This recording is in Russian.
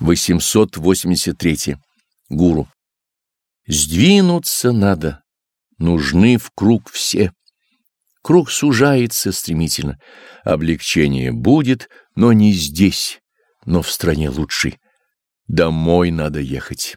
883. Гуру. Сдвинуться надо. Нужны в круг все. Круг сужается стремительно. Облегчение будет, но не здесь, но в стране лучшей. Домой надо ехать.